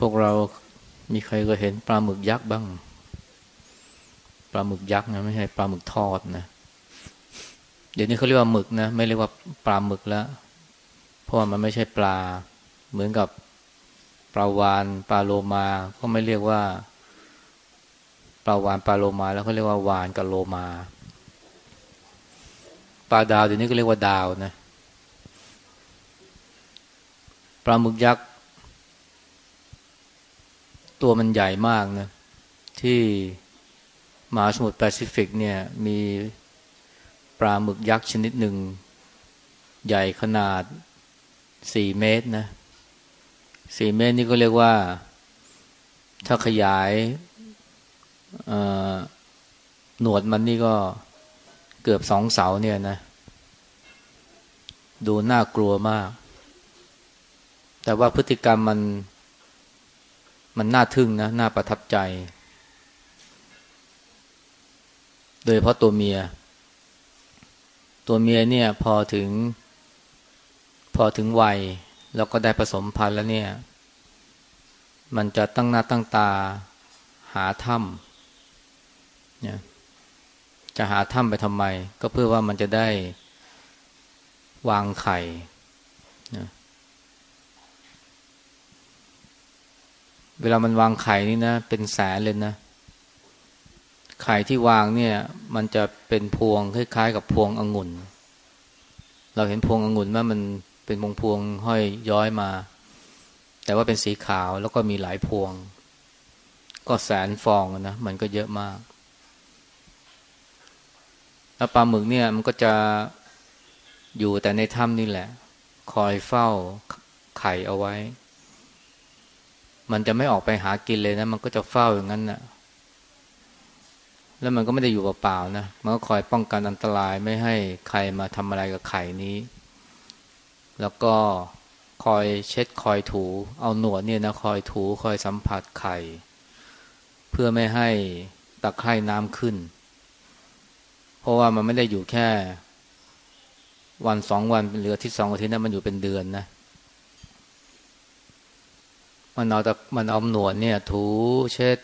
พวกเรามีใครก็เห็นปลาหมึกยักษ์บ้าง ปลาหมึกยักษ์นะไม่ใช่ปลาหมึกทอดนะเดี๋ยวนี้เขาเรียกว่าหมึกนะไม่เรียกว่าปลาหมึกแล้ว เพราะว่ามันไม่ใช่ปลา เหมือนกับปลาวานปลาโลมา ก็ไม่เรียกว่าปลาวานปลาโลมา แล้วเขาเรียกว่าวานกับโลมาปลาดาวเดี๋ยวนี้ก็เรียกว่าดาวนะปลาหมึกยักษ์ ตัวมันใหญ่มากนะที่มหาสมุทรแปซิฟิกเนี่ยมีปลาหมึกยักษ์ชนิดหนึ่ง ใหญ่ขนาดสี่เมตรนะสี่เมตรนี่ก็เรียกว่า ถ้าขยายหนวดมันนี่ก็เกือบสองเสาเนี่ยนะ ดูน่ากลัวมาก แต่ว่าพฤติกรรมมัน มันน่าทึ่งนะน่าประทับใจ โดยเพราะตัวเมีย ตัวเมียเนี่ยพอถึง พอถึงวัย แล้วก็ได้ผสมพันธุ์แล้วเนี่ย มันจะตั้งหน้าตั้งตา หาถ้ำเนี่ยจะหาถ้ำไปทำไม ก็เพื่อว่ามันจะได้วางไข่นะ เวลามันวางไข่นี่นะ เป็นแสนเลยนะ ไข่ที่วางเนี่ย มันจะเป็นพวงคล้ายๆ กับพวงองุ่น เราเห็นพวงองุ่นว่ามันเป็นพวงพวงห้อยย้อยมา แต่ว่าเป็นสีขาวแล้วก็มีหลายพวง ก็แสนฟองนะ มันก็เยอะมาก แล้วปลาหมึกเนี่ย มันก็จะอยู่แต่ในถ้ำนี่แหละ คอยเฝ้าไข่เอาไว้ มันจะไม่ออกไปหากินเลยนะ มันก็จะเฝ้าอย่างนั้นนะ่ะแล้วมันก็ไม่ได้อยู่เปล่าๆนะ มันก็คอยป้องกันอันตรายไม่ให้ใครมาทำอะไรกับไข่นี้ แล้วก็คอยเช็ดคอยถู เอาหนวดเนี่ยนะคอยถูคอยสัมผัสไข่ เพื่อไม่ให้ตะไคร่น้ำขึ้น เพราะว่ามันไม่ได้อยู่แค่ วันสองวันเหลือที่สองอาทิตย์นะมันอยู่เป็นเดือนนะ มันเอาแต่มันเอาหนวดเนี่ย ถูเช็ด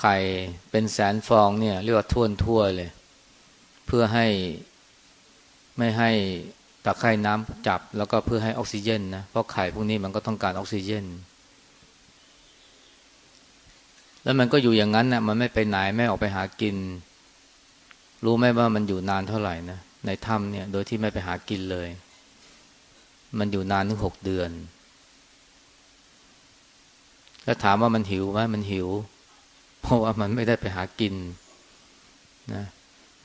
ไข่เป็นแสนฟองเนี่ย เรียกว่าท่วนทั่วเลย เพื่อให้ไม่ให้ตะไคร่น้ำจับ แล้วก็เพื่อให้ออกซิเจนนะเพราะไข่พวกนี้มันก็ต้องการออกซิเจน แล้วมันก็อยู่อย่างนั้นนะมันไม่ไปไหนไม่ออกไปหากิน รู้ไหมว่ามันอยู่นานเท่าไหร่นะในถ้ำเนี่ย โดยที่ไม่ไปหากินเลย มันอยู่นานถึงหกเดือน แล้วถามว่ามันหิวไหมมันหิว เพราะว่ามันไม่ได้ไปหากินนะ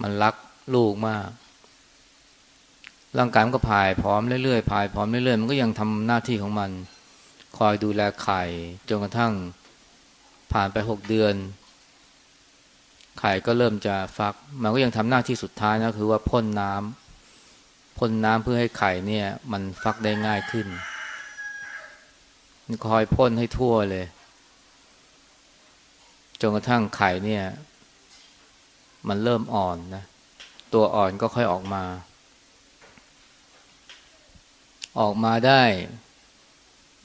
มันรักลูกมาก ร่างกายมันก็ผายพร้อมเรื่อยๆผายพร้อมเรื่อยๆมันก็ยังทำหน้าที่ของมัน คอยดูแลไข่จนกระทั่งผ่านไปหกเดือน ไข่ก็เริ่มจะฟัก มันก็ยังทำหน้าที่สุดท้ายนะคือว่าพ่นน้ำพ่นน้ำเพื่อให้ไข่เนี่ย มันฟักได้ง่ายขึ้น คอยพ่นให้ทั่วเลย จนกระทั่งไข่เนี่ย มันเริ่มอ่อนนะ ตัวอ่อนก็ค่อยออกมา ออกมาได้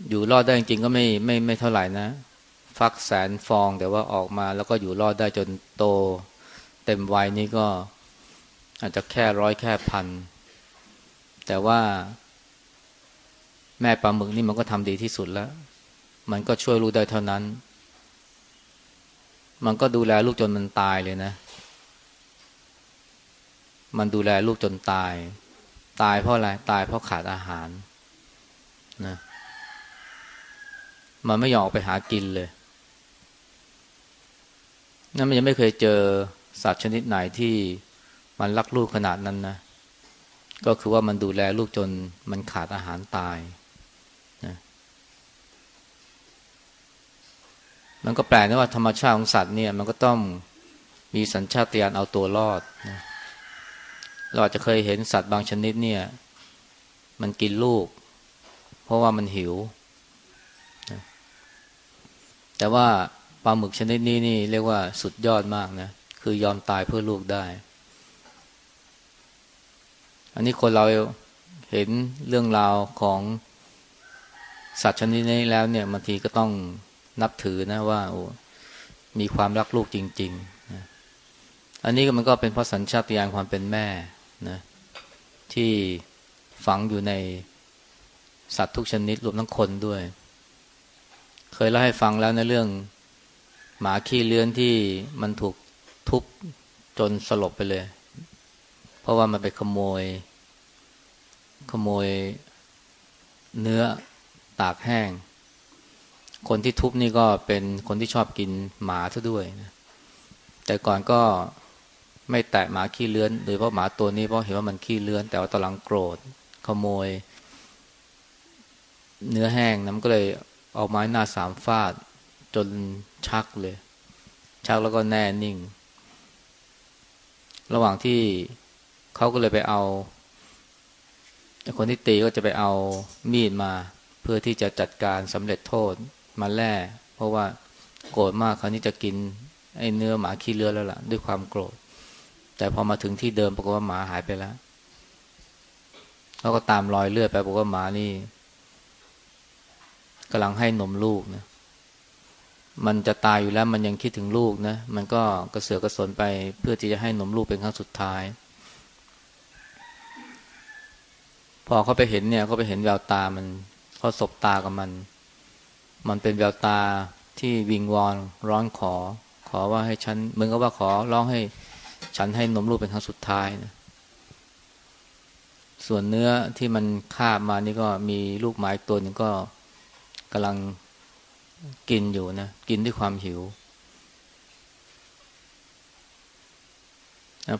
อยู่รอดได้จริงก็ไม่ไม่ไม่เท่าไหร่นะ ฟักแสนฟองแต่ว่าออกมาแล้วก็อยู่รอดได้จนโต เต็มวัยนี้ก็อาจจะแค่ร้อยแค่พัน แต่ว่า แม่ปลาหมึกนี่มันก็ทำดีที่สุดแล้ว มันก็ช่วยลูกได้เท่านั้น มันก็ดูแลลูกจนมันตายเลยนะ มันดูแลลูกจนตาย ตายเพราะอะไร ตายเพราะขาดอาหารนะมันไม่ยอมออกไปหากินเลยนั่นมันยังไม่เคยเจอสัตว์ชนิดไหนที่มันรักลูกขนาดนั้นนะ ก็คือว่ามันดูแลลูกจนมันขาดอาหารตาย มันก็แปลนะว่าธรรมชาติของสัตว์เนี่ย มันก็ต้องมีสัญชาตญาณเอาตัวรอดนะเราอาจจะเคยเห็นสัตว์บางชนิดเนี่ย มันกินลูก เพราะว่ามันหิวนะแต่ว่าปลาหมึกชนิดนี้นี่เรียกว่าสุดยอดมากนะคือยอมตายเพื่อลูกได้ อันนี้คนเราเห็นเรื่องราวของสัตว์ชนิดนี้แล้วเนี่ยบางทีก็ต้อง นับถือนะว่าโอ้มีความรักลูกจริงๆนะอันนี้มันก็เป็นเพราะสัญชาตญาณความเป็นแม่นะที่ฝังอยู่ในสัตว์ทุกชนิดรวมทั้งคนด้วย เคยเล่าให้ฟังแล้วในเรื่อง หมาขี้เลื้อนที่มันถูกทุบจนสลบไปเลย เพราะว่ามันไปขโมย ขโมยเนื้อตากแห้ง คนที่ทุบนี่ก็เป็นคนที่ชอบกินหมาซะด้วยนะแต่ก่อนก็ไม่แตะหมาขี้เลื้อน โดยเพราะหมาตัวนี้เพราะเห็นว่ามันขี้เลื้อน แต่ว่าตอนหลังโกรธขโมย เนื้อแห้งนะมันก็เลยเอาไม้หน้าสามฟาด จนชักเลย ชักแล้วก็แน่นิ่ง ระหว่างที่เขาก็เลยไปเอาคนที่ตีก็จะไปเอามีดมา เพื่อที่จะจัดการสำเร็จโทษ มาแล่เพราะว่าโกรธมากคราวนี้จะกินไอ้เนื้อหมาขี้เลือแล้วล่ะ ด้วยความโกรธ แต่พอมาถึงที่เดิมปรากฏว่าหมาหายไปแล้วเขาก็ตามรอยเลือดไปปรากฏว่าหมานี่กำลังให้นมลูกนะมันจะตายอยู่แล้วมันยังคิดถึงลูกนะ มันก็กระเสือกกระสนไปเพื่อที่จะให้นมลูกเป็นครั้งสุดท้าย พอเขาไปเห็นเนี่ยเขาไปเห็นแววตามันเขาสบตากับมัน มันเป็นแววตาที่วิงวอนร้องขอ ขอว่าให้ฉันเหมือนกับว่าขอร้องให้ฉันให้นมลูกเป็นครั้งสุดท้ายนะส่วนเนื้อที่มันคาบมานี่ก็มีลูกไม้ตัวนึงก็กำลังกินอยู่นะ กินด้วยความหิว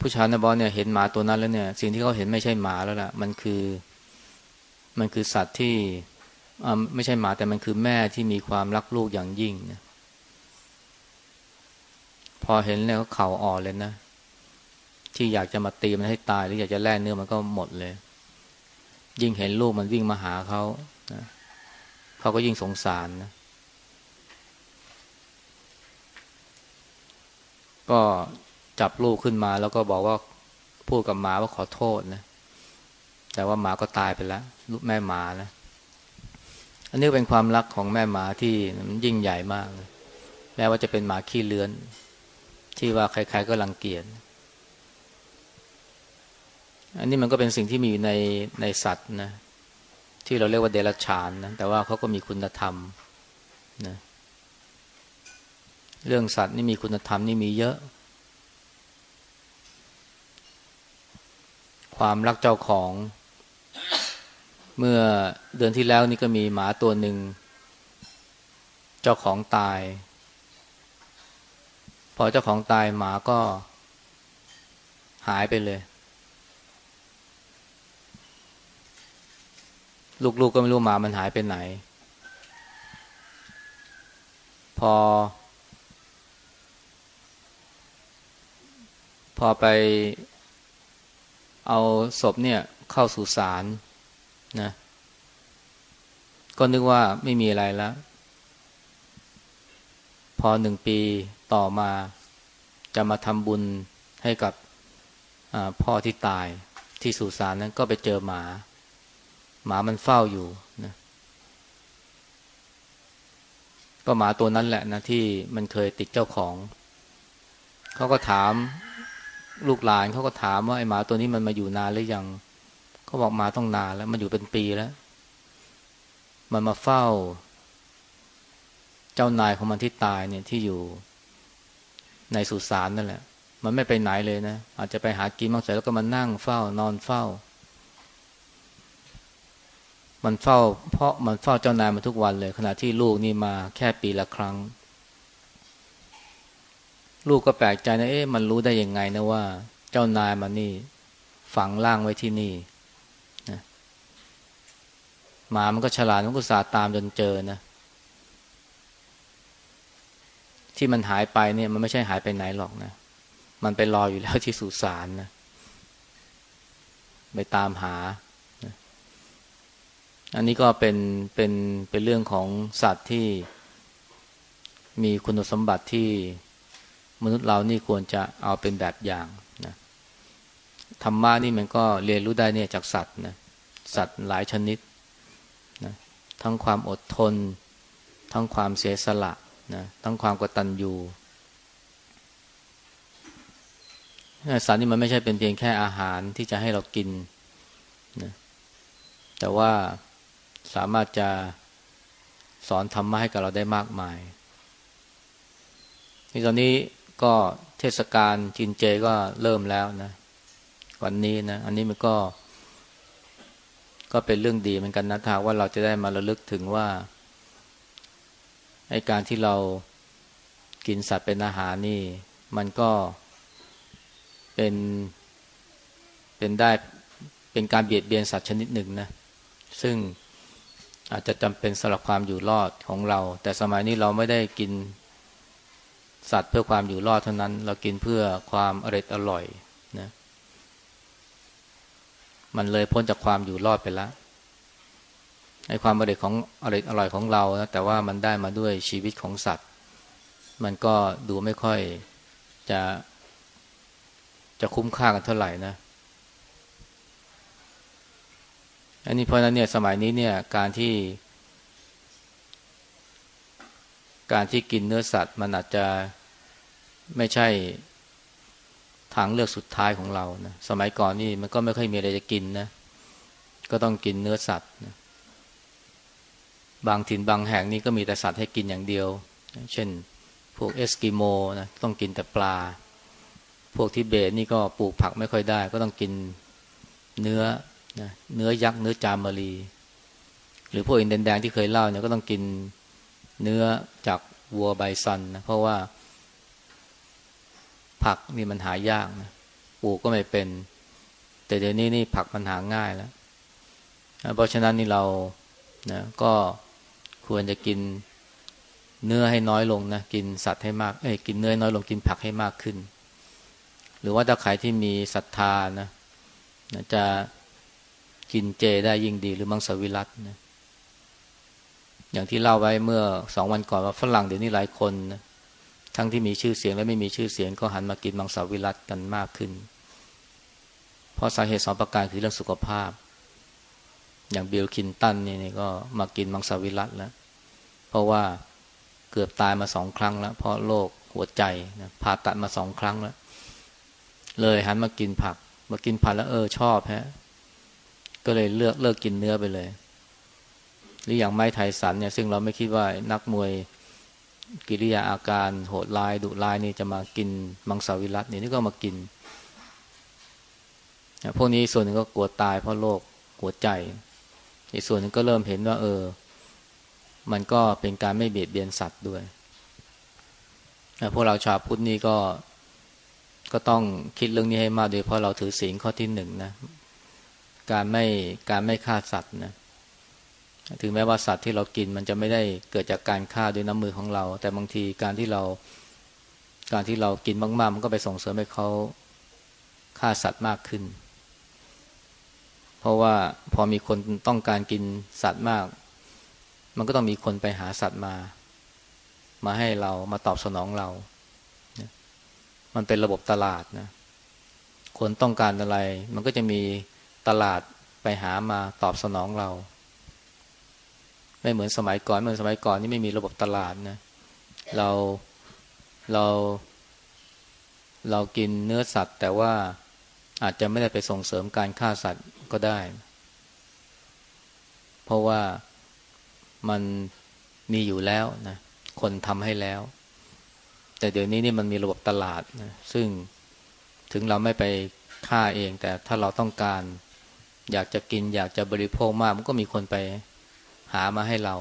ผู้ชายในบอลเนี่ยเห็นหมาตัวนั้นแล้วเนี่ย สิ่งที่เขาเห็นไม่ใช่หมาแล้วล่ะ มันคือ มันคือสัตว์ที่ ไม่ใช่หมาแต่มันคือแม่ที่มีความรักลูกอย่างยิ่งนะพอเห็นแล้วเข่าอ่อนเลยนะ ที่อยากจะมาตีมันให้ตาย หรืออยากจะแล่เนื้อมันก็หมดเลย ยิ่งเห็นลูกมันวิ่งมาหาเขานะเขาก็ยิ่งสงสารนะ ก็จับลูกขึ้นมาแล้วก็บอกว่าพูดกับหมาว่าขอโทษนะ แต่ว่าหมาก็ตายไปแล้วลูกแม่หมานะ อันนี้เป็นความรักของแม่หมาที่มันยิ่งใหญ่มากเลยแม้ว่าจะเป็นหมาขี้เลื้อน ที่ว่าใครๆก็รังเกียจอันนี้มันก็เป็นสิ่งที่มีอยู่ในในสัตว์นะ ที่เราเรียกว่าเดรัจฉานนะแต่ว่าเขาก็มีคุณธรรมนะเรื่องสัตว์นี่มีคุณธรรมนี่มีเยอะ ความรักเจ้าของ เมื่อเดือนที่แล้วนี่ก็มีหมาตัวหนึ่ง เจ้าของตาย พอเจ้าของตายหมาก็หายไปเลย ลูกๆกก็ไม่รู้หมามันหายไปไหน พอ พอไปเอาศพเนี่ยเข้าสู่ศาล นะ ก็นึกว่าไม่มีอะไรแล้ว พอหนึ่งปีต่อมาจะมาทำบุญให้กับพ่อที่ตายที่สุสานนั้นก็ไปเจอหมา หมามันเฝ้าอยู่นะก็หมาตัวนั้นแหละนะที่มันเคยติดเจ้าของ เขาก็ถามลูกหลานเขาก็ถามว่าไอ้หมาตัวนี้มันมาอยู่นานหรือยัง เขาบอกมาต้องนานแล้ว มันอยู่เป็นปีแล้ว มันมาเฝ้า เจ้านายของมันที่ตายเนี่ยที่อยู่ในสุสานนั่นแหละ มันไม่ไปไหนเลยนะ อาจจะไปหากินบางเสร็จแล้วก็มานั่งเฝ้านอนเฝ้า มันเฝ้า เพราะมันเฝ้าเจ้านายมาทุกวันเลย ขณะที่ลูกนี่มาแค่ปีละครั้ง ลูกก็แปลกใจนะ เอ๊ะมันรู้ได้ยังไงนะว่า เจ้านายมันนี่ฝังร่างไว้ที่นี่ หมามันก็ฉลาดมันก็สาตามจนเจอนะ ที่มันหายไปเนี่ย มันไม่ใช่หายไปไหนหรอกนะ มันไปรออยู่แล้วที่สุสานนะไปตามหา อันนี้ก็เป็นเป็นเป็นเรื่องของสัตว์ที่มีคุณสมบัติที่มนุษย์เรานี่ควรจะเอาเป็นแบบอย่างนะธรรมะนี่มันก็เรียนรู้ได้เนี่ยจากสัตว์นะสัตว์หลายชนิด ทั้งความอดทน ทั้งความเสียสละนะทั้งความกตัญญูสัตว์นี่มันไม่ใช่เป็นเพียงแค่อาหารที่จะให้เรากินนะแต่ว่าสามารถจะสอนธรรมะให้กับเราได้มากมายนี่ตอนนี้ก็เทศกาลกินเจก็เริ่มแล้วนะ วันนี้นะ อันนี้มันก็ ก็เป็นเรื่องดีเหมือนกันนะถ้าว่าเราจะได้มาระลึกถึงว่าไอการที่เรากินสัตว์เป็นอาหารนี่ มันก็เป็นเป็นได้เป็นการเบียดเบียนสัตว์ชนิดหนึ่งนะซึ่งอาจจะจำเป็นสำหรับความอยู่รอดของเรา แต่สมัยนี้เราไม่ได้กินสัตว์เพื่อความอยู่รอดเท่านั้น เรากินเพื่อความอร่อยอร่อย มันเลยพ้นจากความอยู่รอดไปแล้วไอ้ความอร่อยของอร่อยอร่อยของเรานะแต่ว่ามันได้มาด้วยชีวิตของสัตว์ มันก็ดูไม่ค่อยจะ จะคุ้มค่ากันเท่าไหร่นะอันนี้เพราะนั้นเนี่ยสมัยนี้เนี่ยการที่ การที่กินเนื้อสัตว์ มันอาจจะไม่ใช่ ทางเลือกสุดท้ายของเรานะสมัยก่อนนี่มันก็ไม่ค่อยมีอะไรจะกินนะ ก็ต้องกินเนื้อสัตว์นะบางถิ่นบางแห่งนี่ก็มีแต่สัตว์ให้กินอย่างเดียว เช่น พวกเอสกิโมนะต้องกินแต่ปลา พวกทิเบตนี่ก็ปลูกผักไม่ค่อยได้ ก็ต้องกินเนื้อนะเนื้อ yak เนื้อจามรี หรือพวกอินเดียแดงที่เคยเล่าเนี่ยก็ต้องกินเนื้อจากวัวไบซันนะเพราะว่า ผักนี่มันหายากนะปลูกก็ไม่เป็น แต่เดี๋ยวนี้นี่ผักมันหาง่ายแล้วเพราะฉะนั้นนี่เรานะก็ควรจะกินเนื้อให้น้อยลงนะกินสัตว์ให้มากเอ้ยกินเนื้อน้อยลงกินผักให้มากขึ้น หรือว่าถ้าใครที่มีศรัทธานะจะกินเจได้ยิ่งดีหรือมังสวิรัตนะอย่างที่เล่าไว้เมื่อสองวันก่อนว่าฝรั่งเดี๋ยวนี้หลายคนนะ ทั้งที่มีชื่อเสียงและไม่มีชื่อเสียงก็หันมากินมังสวิรัตกันมากขึ้น เพราะสาเหตุสองประการคือเรื่องสุขภาพ อย่างบิล คลินตันนี่ก็มากินมังสวิรัติแล้ว เพราะว่าเกือบตายมาสองครั้งแล้ว เพราะโรคหัวใจนะผ่าตัดมาสองครั้งแล้ว เลยหันมากินผัก มากินผักแล้วเออชอบฮะ ก็เลยเลือกเลิกกินเนื้อไปเลย หรืออย่างไมค์ ไทสันเนี่ยซึ่งเราไม่คิดว่านักมวย กิริยาอาการโหดร้ายดุร้ายนี่จะมากินมังสวิรัตนี่นี่ก็มากินพวกนี้ส่วนหนึ่งก็กลัวตายเพราะโรคหัวใจ อีกส่วนหนึ่งก็เริ่มเห็นว่า เออ มันก็เป็นการไม่เบียดเบียนสัตว์ด้วยพวกเราชาวพุทธนี่ก็ก็ต้องคิดเรื่องนี้ให้มากโดยเพราะเราถือศีลข้อที่หนึ่งนะ การไม่การไม่ฆ่าสัตว์นะ ถึงแม้ว่าสัตว์ที่เรากินมันจะไม่ได้เกิดจากการฆ่าด้วยน้ำมือของเรา แต่บางทีการที่เราการที่เรากินมากๆ มันก็ไปส่งเสริมให้เขาฆ่าสัตว์มากขึ้น เพราะว่าพอมีคนต้องการกินสัตว์มาก มันก็ต้องมีคนไปหาสัตว์มา มาให้เรามาตอบสนองเรา มันเป็นระบบตลาดนะ คนต้องการอะไร มันก็จะมีตลาดไปหามาตอบสนองเรา ไม่เหมือนสมัยก่อนเหมือนสมัยก่อนนี่ไม่มีระบบตลาดนะเราเราเรากินเนื้อสัตว์ แต่ว่าอาจจะไม่ได้ไปส่งเสริมการฆ่าสัตว์ก็ได้ เพราะว่ามันมีอยู่แล้วนะคนทำให้แล้ว แต่เดี๋ยวนี้นี่มันมีระบบตลาดนะซึ่งถึงเราไม่ไปฆ่าเอง แต่ถ้าเราต้องการ อยากจะกินอยากจะบริโภคมากมันก็มีคนไป หามาให้เรา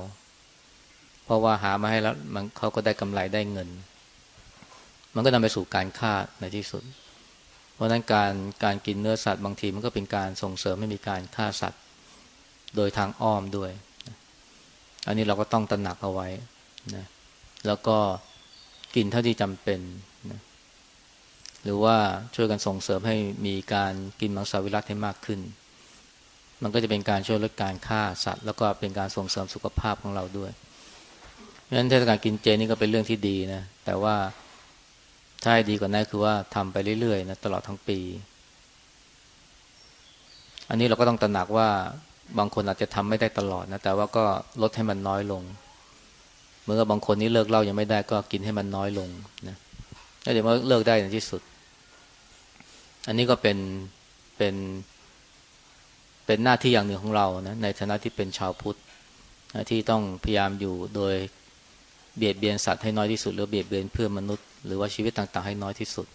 เพราะว่าหามาให้แล้วมันเขาก็ได้กำไรได้เงิน มันก็นำไปสู่การฆ่าในที่สุด เพราะนั้นการการกินเนื้อสัตว์บางทีมันก็เป็นการส่งเสริมให้มีการฆ่าสัตว์ โดยทางอ้อมด้วย อันนี้เราก็ต้องตระหนักเอาไว้นะแล้วก็กินเท่าที่จำเป็นนะหรือว่าช่วยกันส่งเสริมให้มีการกินมังสวิรัตให้มากขึ้น มันก็จะเป็นการช่วยลดการฆ่าสัตว์ แล้วก็เป็นการส่งเสริมสุขภาพของเราด้วยเพราะฉะนั้นเทศกาลกินเจนี่ก็เป็นเรื่องที่ดีนะแต่ว่าถ้าให้ดีกว่านั้นคือว่าทำไปเรื่อยๆนะตลอดทั้งปี อันนี้เราก็ต้องตระหนักว่าบางคนอาจจะทำไม่ได้ตลอดนะแต่ว่าก็ลดให้มันน้อยลงเมื่อบางคนนี่เลิกเหล้ายังไม่ได้ก็กินให้มันน้อยลงนะแล้วเดี๋ยวมันเลิกได้ในที่สุด อันนี้ก็เป็นเป็น เป็นหน้าที่อย่างหนึ่งของเรานะในฐานะที่เป็นชาวพุทธที่ต้องพยายามอยู่โดยเบียดเบียนสัตว์ให้น้อยที่สุด หรือเบียดเบียนเพื่อนมนุษย์หรือว่าชีวิตต่างๆให้น้อยที่สุด